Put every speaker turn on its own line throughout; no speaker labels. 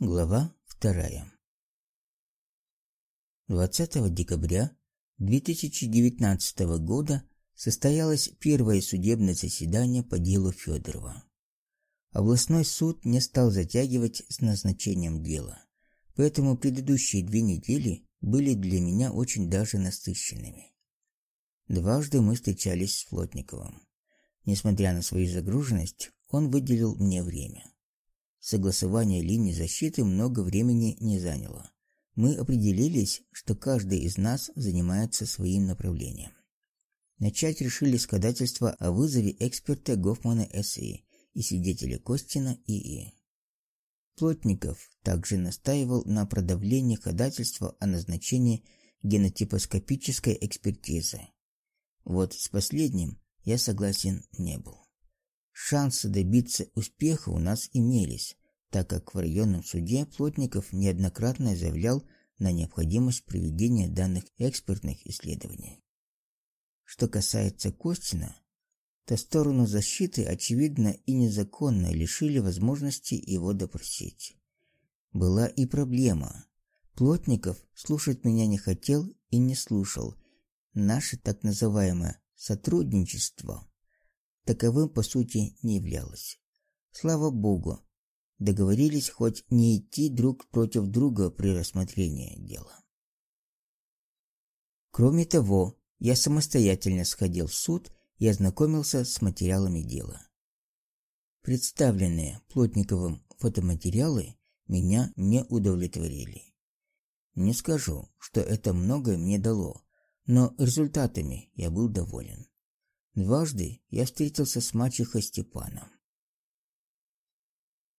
Глава вторая. 20 декабря 2019 года состоялось первое судебное заседание по делу Федорова. Областной суд не стал затягивать с назначением дела, поэтому предыдущие две недели были для меня очень даже насыщенными. Дважды мы встречались с Плотниковым. Несмотря на свою загруженность, он выделил мне время. Согласование линии защиты много времени не заняло. Мы определились, что каждый из нас занимается своим направлением. Начать решили с ходатайства о вызове эксперта Гофмана СИ и свидетеля Костина ИИ. Плотников также настаивал на продавлении ходатайства о назначении генотипоскопической экспертизы. Вот с последним я согласен не был. Шансы добиться успеха у нас имелись, так как в районном суде Плотников неоднократно заявлял на необходимость проведения данных экспертных исследований. Что касается Костина, то сторону защиты очевидно и незаконно лишили возможности его допросить. Была и проблема. Плотников слушать меня не хотел и не слушал. Наше так называемое сотрудничество таковым по сути не являлось. Слава богу, договорились хоть не идти друг против друга при рассмотрении дела. Кроме того, я самостоятельно сходил в суд и ознакомился с материалами дела. Представленные Плотниковым фотоматериалы меня не удовлетворили. Не скажу, что это многое мне дало, но результатами я был доволен. Дважды я встретился с мачехой Степаном.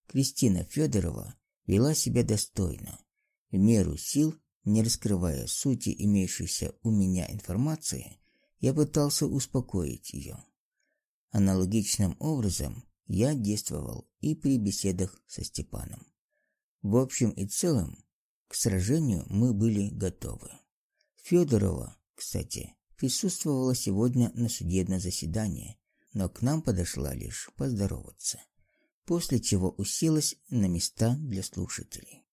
Кристина Федорова вела себя достойно, в меру сил, не раскрывая сути имеющейся у меня информации, я пытался успокоить ее. Аналогичным образом я действовал и при беседах со Степаном. В общем и целом, к сражению мы были готовы. Федорова, кстати, присутствовала сегодня на судебном заседании, но к нам подошла лишь поздороваться после чего уселась на места для слушателей.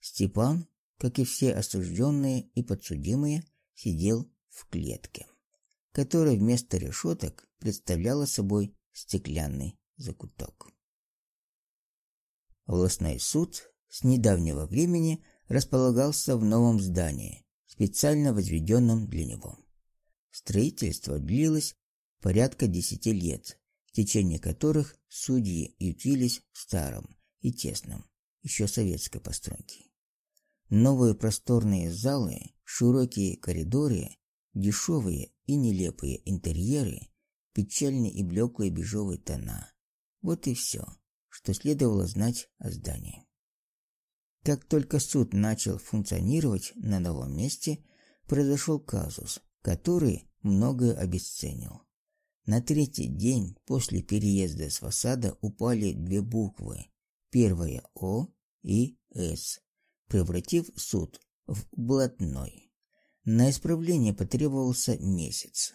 Степан, как и все осужденные и подсудимые, сидел в клетке, которая вместо решеток представляла собой стеклянный закуток. Областной суд с недавнего времени располагался в новом здании, специально возведенном для него. Строительство длилось порядка десяти лет течение которых судьи ютились в старом и тесном, еще советской постройке. Новые просторные залы, широкие коридоры, дешевые и нелепые интерьеры, печальные и блеклые бежевые тона. Вот и все, что следовало знать о здании. Как только суд начал функционировать на новом месте, произошел казус, который многое обесценил. На третий день после переезда с фасада упали две буквы, первая О и С, превратив суд в блатной. На исправление потребовался месяц.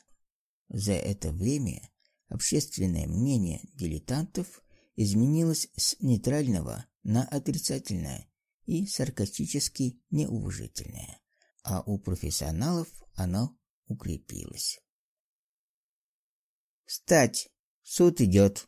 За это время общественное мнение дилетантов изменилось с нейтрального на отрицательное и саркастически неуважительное, а у профессионалов оно укрепилось. «Встать! Суд идет!»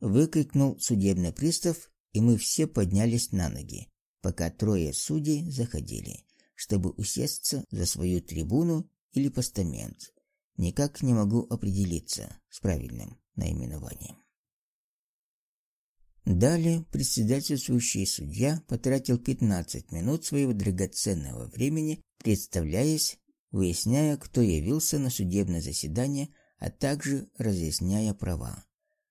Выкрикнул судебный пристав, и мы все поднялись на ноги, пока трое судей заходили, чтобы усесться за свою трибуну или постамент. Никак не могу определиться с правильным наименованием. Далее председательствующий судья потратил 15 минут своего драгоценного времени, представляясь, выясняя, кто явился на судебное заседание а также разъясняя права.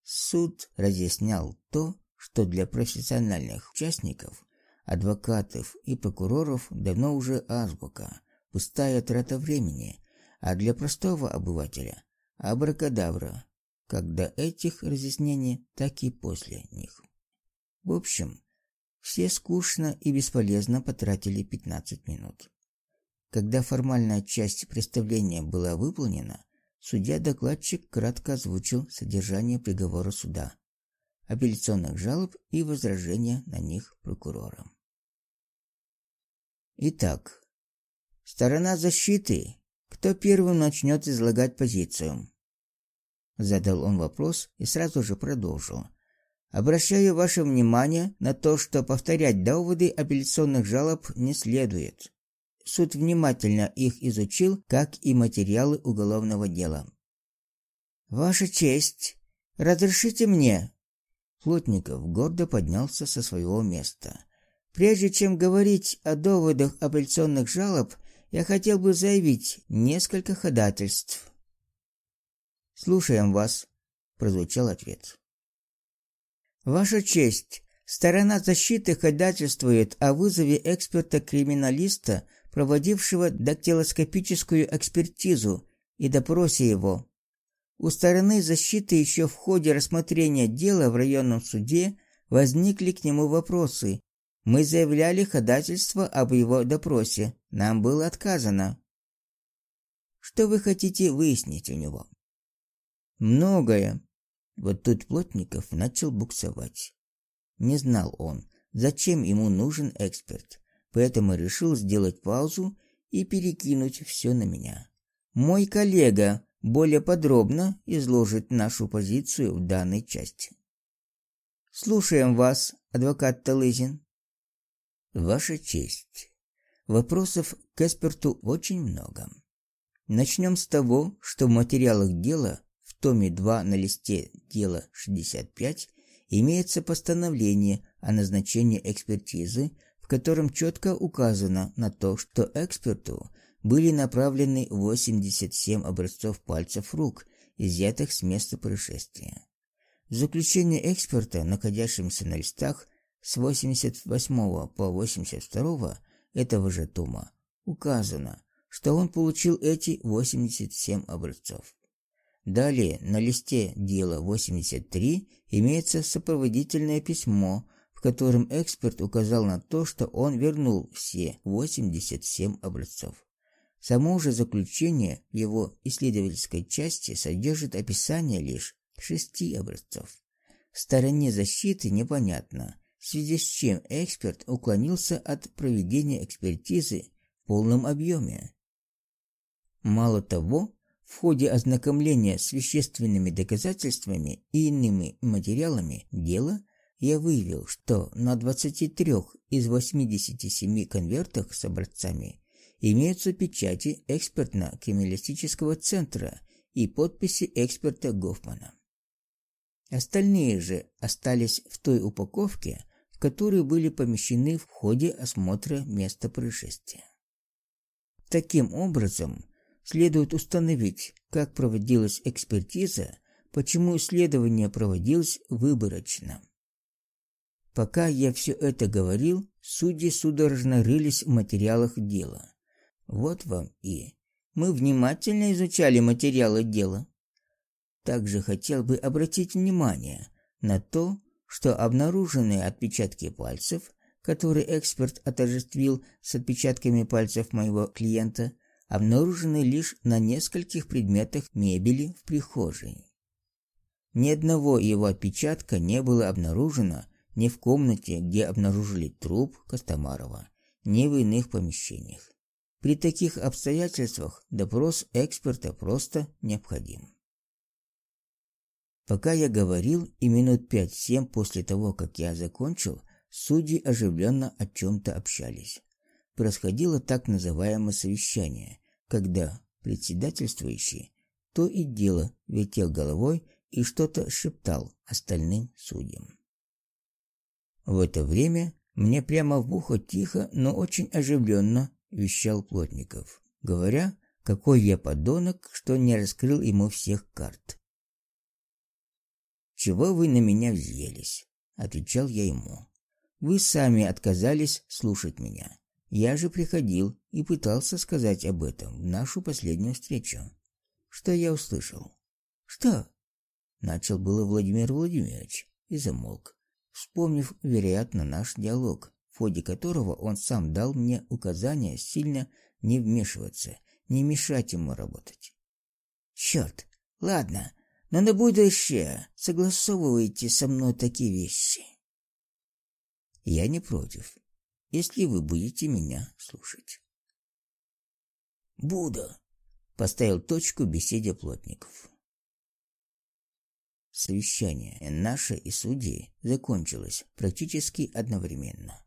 Суд разъяснял то, что для профессиональных участников, адвокатов и прокуроров давно уже азбука, пустая трата времени, а для простого обывателя абракадабра, как до этих разъяснений, так и после них. В общем, все скучно и бесполезно потратили 15 минут. Когда формальная часть представления была выполнена, Судья-докладчик кратко озвучил содержание приговора суда. апелляционных жалоб и возражения на них прокурором. Итак, сторона защиты. Кто первым начнет излагать позицию? Задал он вопрос и сразу же продолжил. Обращаю ваше внимание на то, что повторять доводы апелляционных жалоб не следует. Суд внимательно их изучил, как и материалы уголовного дела. Ваша честь, разрешите мне? Плотников гордо поднялся со своего места. Прежде чем говорить о доводах апелляционных жалоб, я хотел бы заявить несколько ходатайств. Слушаем вас, прозвучал ответ. Ваша честь, сторона защиты ходатайствует о вызове эксперта-криминалиста, проводившего дактилоскопическую экспертизу, и допросе его. У стороны защиты еще в ходе рассмотрения дела в районном суде возникли к нему вопросы. Мы заявляли ходатайство об его допросе. Нам было отказано. Что вы хотите выяснить у него? Многое, вот тут Плотников начал буксовать. Не знал он, зачем ему нужен эксперт, поэтому решил сделать паузу и перекинуть все на меня. Мой коллега более подробно изложит нашу позицию в данной части. Слушаем вас, адвокат Талызин. Ваша честь. Вопросов к эксперту очень много. Начнем с того, что в материалах дела томе 2 на листе дела 65 имеется постановление о назначении экспертизы, в котором четко указано на то, что эксперту были направлены 87 образцов пальцев рук, изъятых с места происшествия. В заключении эксперта, находящемся на листах с 88 по 82 этого же тома, указано, что он получил эти 87 образцов. Далее на листе дела 83 имеется сопроводительное письмо, в котором эксперт указал на то, что он вернул все 87 образцов. Само же заключение его исследовательской части содержит описание лишь шести образцов. В стороне защиты непонятно, в связи с чем эксперт уклонился от проведения экспертизы в полном объеме. Мало того, в ходе ознакомления с вещественными доказательствами и иными материалами дела я выявил, что на 23 из 87 конвертах с образцами имеются печати экспертно-криминалистического центра и подписи эксперта Гофмана. Остальные же остались в той упаковке, в которую были помещены в ходе осмотра места происшествия. Таким образом, следует установить, как проводилась экспертиза, почему исследование проводилось выборочно. Пока я все это говорил, судьи судорожно рылись в материалах дела. Вот вам и мы внимательно изучали материалы дела. Также хотел бы обратить внимание на то, что обнаруженные отпечатки пальцев, которые эксперт отождествил с отпечатками пальцев моего клиента, обнаружены лишь на нескольких предметах мебели в прихожей. Ни одного его отпечатка не было обнаружено ни в комнате, где обнаружили труп Костомарова, ни в иных помещениях. При таких обстоятельствах допрос эксперта просто необходим. Пока я говорил, и минут пять-семь после того, как я закончил, судьи оживленно о чем то общались происходило так называемое совещание, когда председательствующий то и дело вертел головой и что-то шептал остальным судьям. В это время мне прямо в ухо тихо, но очень оживленно вещал Плотников, говоря, какой я подонок, что не раскрыл ему всех карт. «Чего вы на меня взъелись?» – отвечал я ему. «Вы сами отказались слушать меня. Я же приходил и пытался сказать об этом в нашу последнюю встречу. Что я услышал? Что? Начал было Владимир Владимирович и замолк, вспомнив, вероятно, наш диалог, в ходе которого он сам дал мне указание сильно не вмешиваться, не мешать ему работать. Черт! Ладно, Но на будущее согласовывайте со мной такие вещи. Я не против, если вы будете меня слушать. Буду, поставил точку беседе плотников. Совещание наше и судьи закончилось практически одновременно.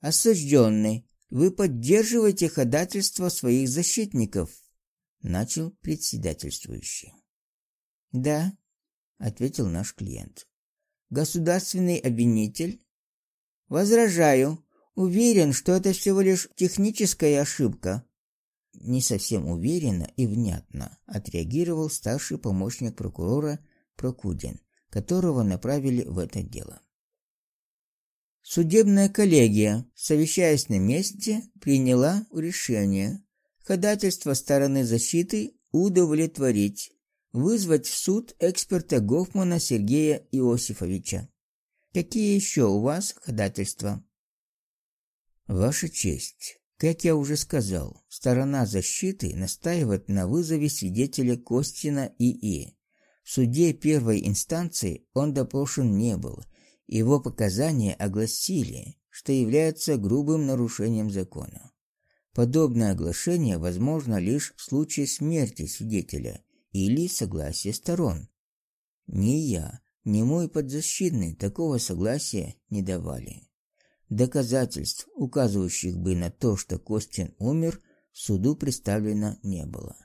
Осужденный, вы поддерживаете ходатайство своих защитников, начал председательствующий. Да, ответил наш клиент. Государственный обвинитель возражаю, уверен, что это всего лишь техническая ошибка. Не совсем уверенно и внятно отреагировал старший помощник прокурора Прокудин, которого направили в это дело. Судебная коллегия, совещаясь на месте, приняла решение ходатайство стороны защиты удовлетворить, вызвать в суд эксперта Гофмана Сергея Иосифовича. Какие еще у вас ходатайства? Ваша честь, как я уже сказал, сторона защиты настаивает на вызове свидетеля Костина ИИ. В суде первой инстанции он допрошен не был – его показания огласили, что является грубым нарушением закона. Подобное оглашение возможно лишь в случае смерти свидетеля или согласия сторон. Ни я, ни мой подзащитный такого согласия не давали. Доказательств, указывающих бы на то, что Костин умер, суду представлено не было.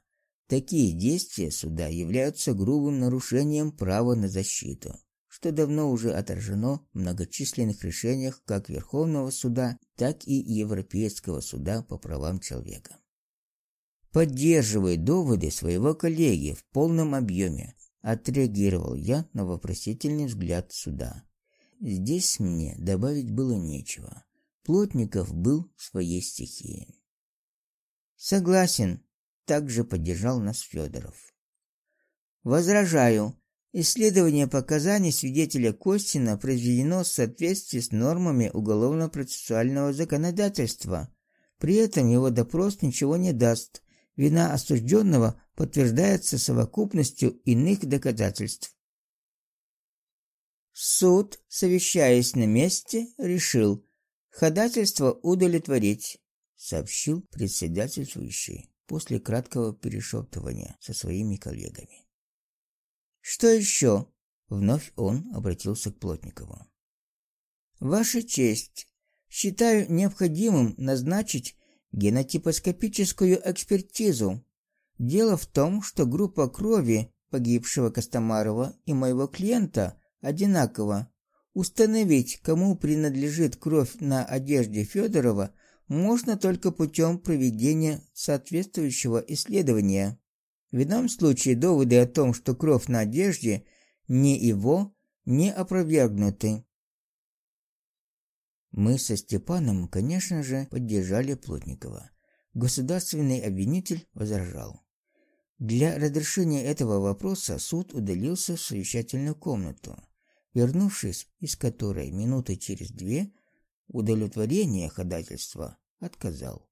Такие действия суда являются грубым нарушением права на защиту что давно уже отражено в многочисленных решениях как Верховного суда, так и Европейского суда по правам человека. Поддерживая доводы своего коллеги в полном объеме, отреагировал я на вопросительный взгляд суда. Здесь мне добавить было нечего. Плотников был в своей стихии. Согласен, также поддержал нас Федоров. Возражаю, Исследование показаний свидетеля Костина произведено в соответствии с нормами уголовно-процессуального законодательства. При этом его допрос ничего не даст. Вина осужденного подтверждается совокупностью иных доказательств. Суд, совещаясь на месте, решил ходатайство удовлетворить, сообщил председательствующий после краткого перешептывания со своими коллегами. Что еще? Вновь он обратился к Плотникову. Ваша честь, считаю необходимым назначить генотипоскопическую экспертизу. Дело в том, что группа крови погибшего Костомарова и моего клиента одинакова. Установить, кому принадлежит кровь на одежде Федорова, можно только путем проведения соответствующего исследования. В ином случае доводы о том, что кровь на одежде не его, не опровергнуты. Мы со Степаном, конечно же, поддержали Плотникова. Государственный обвинитель возражал. Для разрешения этого вопроса суд удалился в совещательную комнату, вернувшись из которой минуты через две удовлетворение ходатайства отказал.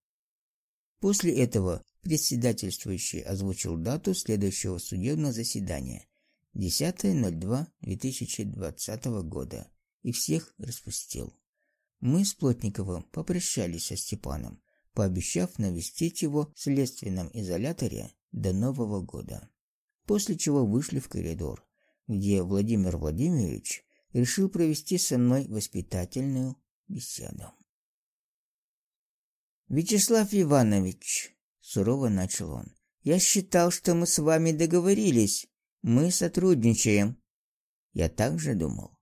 После этого председательствующий озвучил дату следующего судебного заседания 10.02.2020 года и всех распустил. Мы с Плотниковым попрощались со Степаном, пообещав навестить его в следственном изоляторе до Нового года. После чего вышли в коридор, где Владимир Владимирович решил провести со мной воспитательную беседу. Вячеслав Иванович, сурово начал он. Я считал, что мы с вами договорились. Мы сотрудничаем. Я также думал.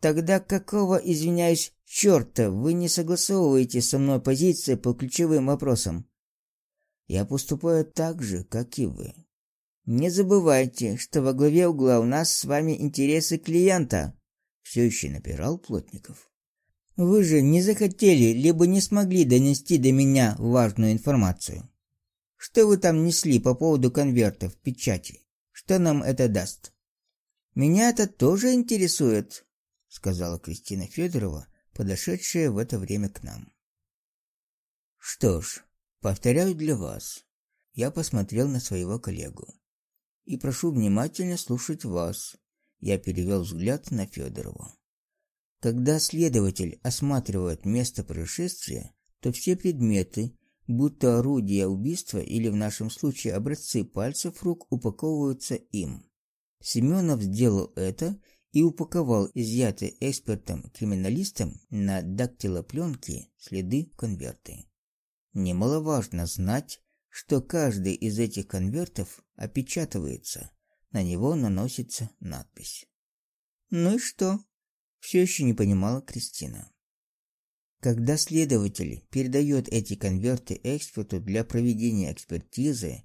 Тогда какого, извиняюсь, чёрта вы не согласовываете со мной позиции по ключевым вопросам? Я поступаю так же, как и вы. Не забывайте, что во главе угла у нас с вами интересы клиента. Все еще напирал Плотников. Вы же не захотели, либо не смогли донести до меня важную информацию. Что вы там несли по поводу конвертов, печати? Что нам это даст? Меня это тоже интересует, сказала Кристина Федорова, подошедшая в это время к нам. Что ж, повторяю для вас. Я посмотрел на своего коллегу. И прошу внимательно слушать вас. Я перевел взгляд на Федорову. Когда следователь осматривает место происшествия, то все предметы, будто орудия убийства или в нашем случае образцы пальцев рук, упаковываются им. Семенов сделал это и упаковал изъятые экспертом-криминалистом на дактилопленке следы конверты. Немаловажно знать, что каждый из этих конвертов опечатывается, на него наносится надпись. Ну и что? Все еще не понимала Кристина. Когда следователь передает эти конверты эксперту для проведения экспертизы,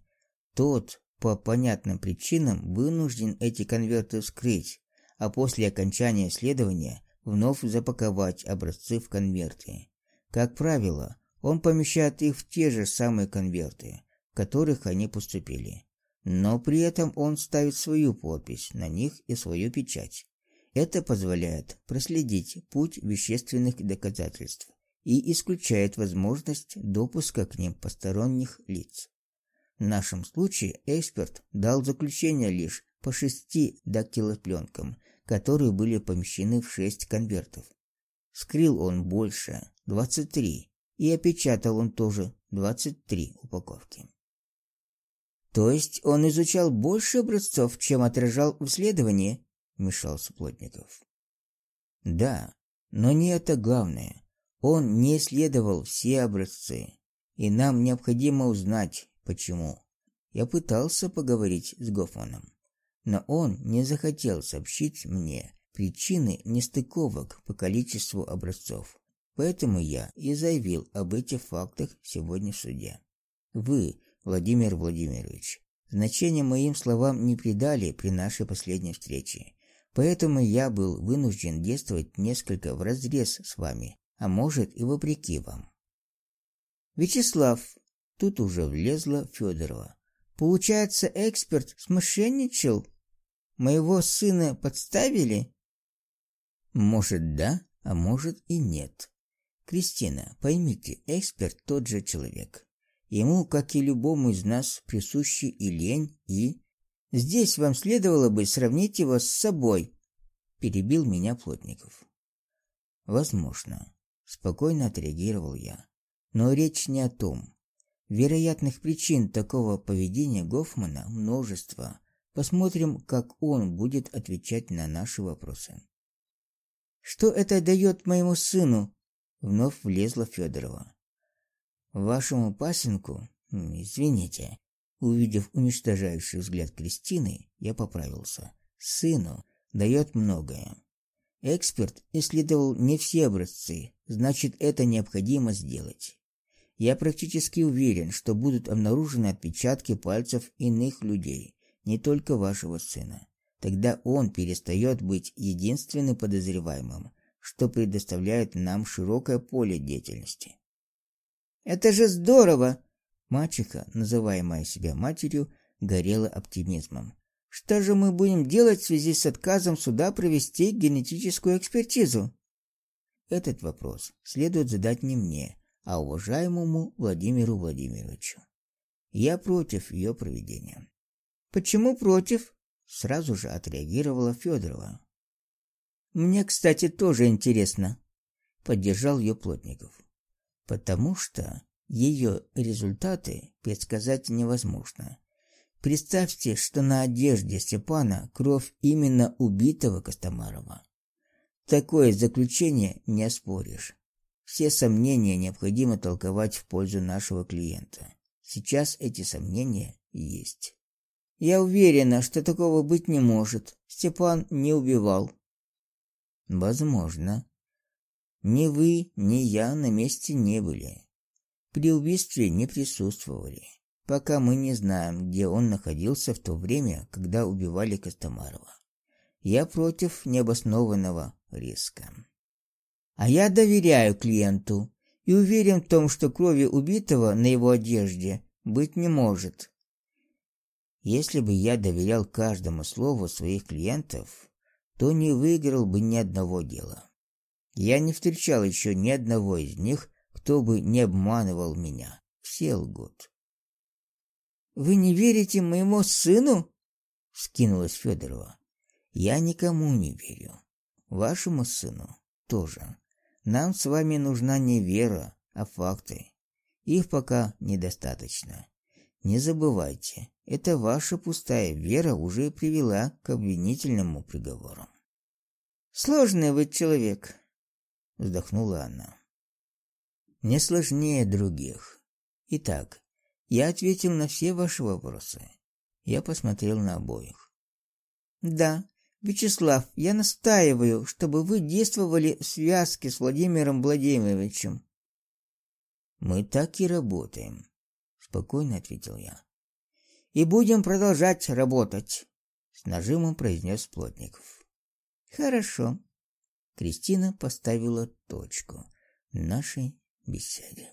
тот по понятным причинам вынужден эти конверты вскрыть, а после окончания исследования вновь запаковать образцы в конверты. Как правило, он помещает их в те же самые конверты, в которых они поступили. Но при этом он ставит свою подпись на них и свою печать. Это позволяет проследить путь вещественных доказательств и исключает возможность допуска к ним посторонних лиц. В нашем случае эксперт дал заключение лишь по шести дактилопленкам, которые были помещены в шесть конвертов. Скрыл он больше, 23, и опечатал он тоже 23 упаковки. То есть он изучал больше образцов, чем отражал в исследовании, вмешался Плотников. Да, но не это главное. Он не исследовал все образцы, и нам необходимо узнать, почему. Я пытался поговорить с Гофманом, но он не захотел сообщить мне причины нестыковок по количеству образцов. Поэтому я и заявил об этих фактах сегодня в суде. Вы, Владимир Владимирович, значения моим словам не придали при нашей последней встрече. Поэтому я был вынужден действовать несколько вразрез с вами, а может и вопреки вам. Вячеслав, тут уже влезла Федорова. Получается, эксперт смошенничал? Моего сына подставили? Может, да, а может и нет. Кристина, поймите, эксперт тот же человек. Ему, как и любому из нас, присущи и лень, и Здесь вам следовало бы сравнить его с собой, перебил меня Плотников. Возможно, спокойно отреагировал я. Но речь не о том. Вероятных причин такого поведения Гофмана множество. Посмотрим, как он будет отвечать на наши вопросы. Что это дает моему сыну? Вновь влезла Федорова. Вашему пасынку, извините, Увидев уничтожающий взгляд Кристины, я поправился. Сыну дает многое. Эксперт исследовал не все образцы, значит, это необходимо сделать. Я практически уверен, что будут обнаружены отпечатки пальцев иных людей, не только вашего сына. Тогда он перестает быть единственным подозреваемым, что предоставляет нам широкое поле деятельности. Это же здорово, Мачеха, называемая себя матерью, горела оптимизмом. Что же мы будем делать в связи с отказом суда провести генетическую экспертизу? Этот вопрос следует задать не мне, а уважаемому Владимиру Владимировичу. Я против ее проведения. Почему против? Сразу же отреагировала Федорова. Мне, кстати, тоже интересно, поддержал ее Плотников. Потому что ее результаты предсказать невозможно. Представьте, что на одежде Степана кровь именно убитого Костомарова. Такое заключение не оспоришь. Все сомнения необходимо толковать в пользу нашего клиента. Сейчас эти сомнения есть. Я уверена, что такого быть не может. Степан не убивал. Возможно. Ни вы, ни я на месте не были. При убийстве не присутствовали, пока мы не знаем, где он находился в то время, когда убивали Костомарова. Я против необоснованного риска. А я доверяю клиенту и уверен в том, что крови убитого на его одежде быть не может. Если бы я доверял каждому слову своих клиентов, то не выиграл бы ни одного дела. Я не встречал еще ни одного из них, кто бы не обманывал меня. Все лгут. Вы не верите моему сыну? Скинулась Федорова. Я никому не верю. Вашему сыну тоже. Нам с вами нужна не вера, а факты. Их пока недостаточно. Не забывайте, это ваша пустая вера уже привела к обвинительному приговору. Сложный вы человек, вздохнула она. Не сложнее других. Итак, я ответил на все ваши вопросы. Я посмотрел на обоих. Да, Вячеслав, я настаиваю, чтобы вы действовали в связке с Владимиром Владимировичем. Мы так и работаем, спокойно ответил я. И будем продолжать работать, с нажимом произнес Плотников. Хорошо. Кристина поставила точку нашей беседе.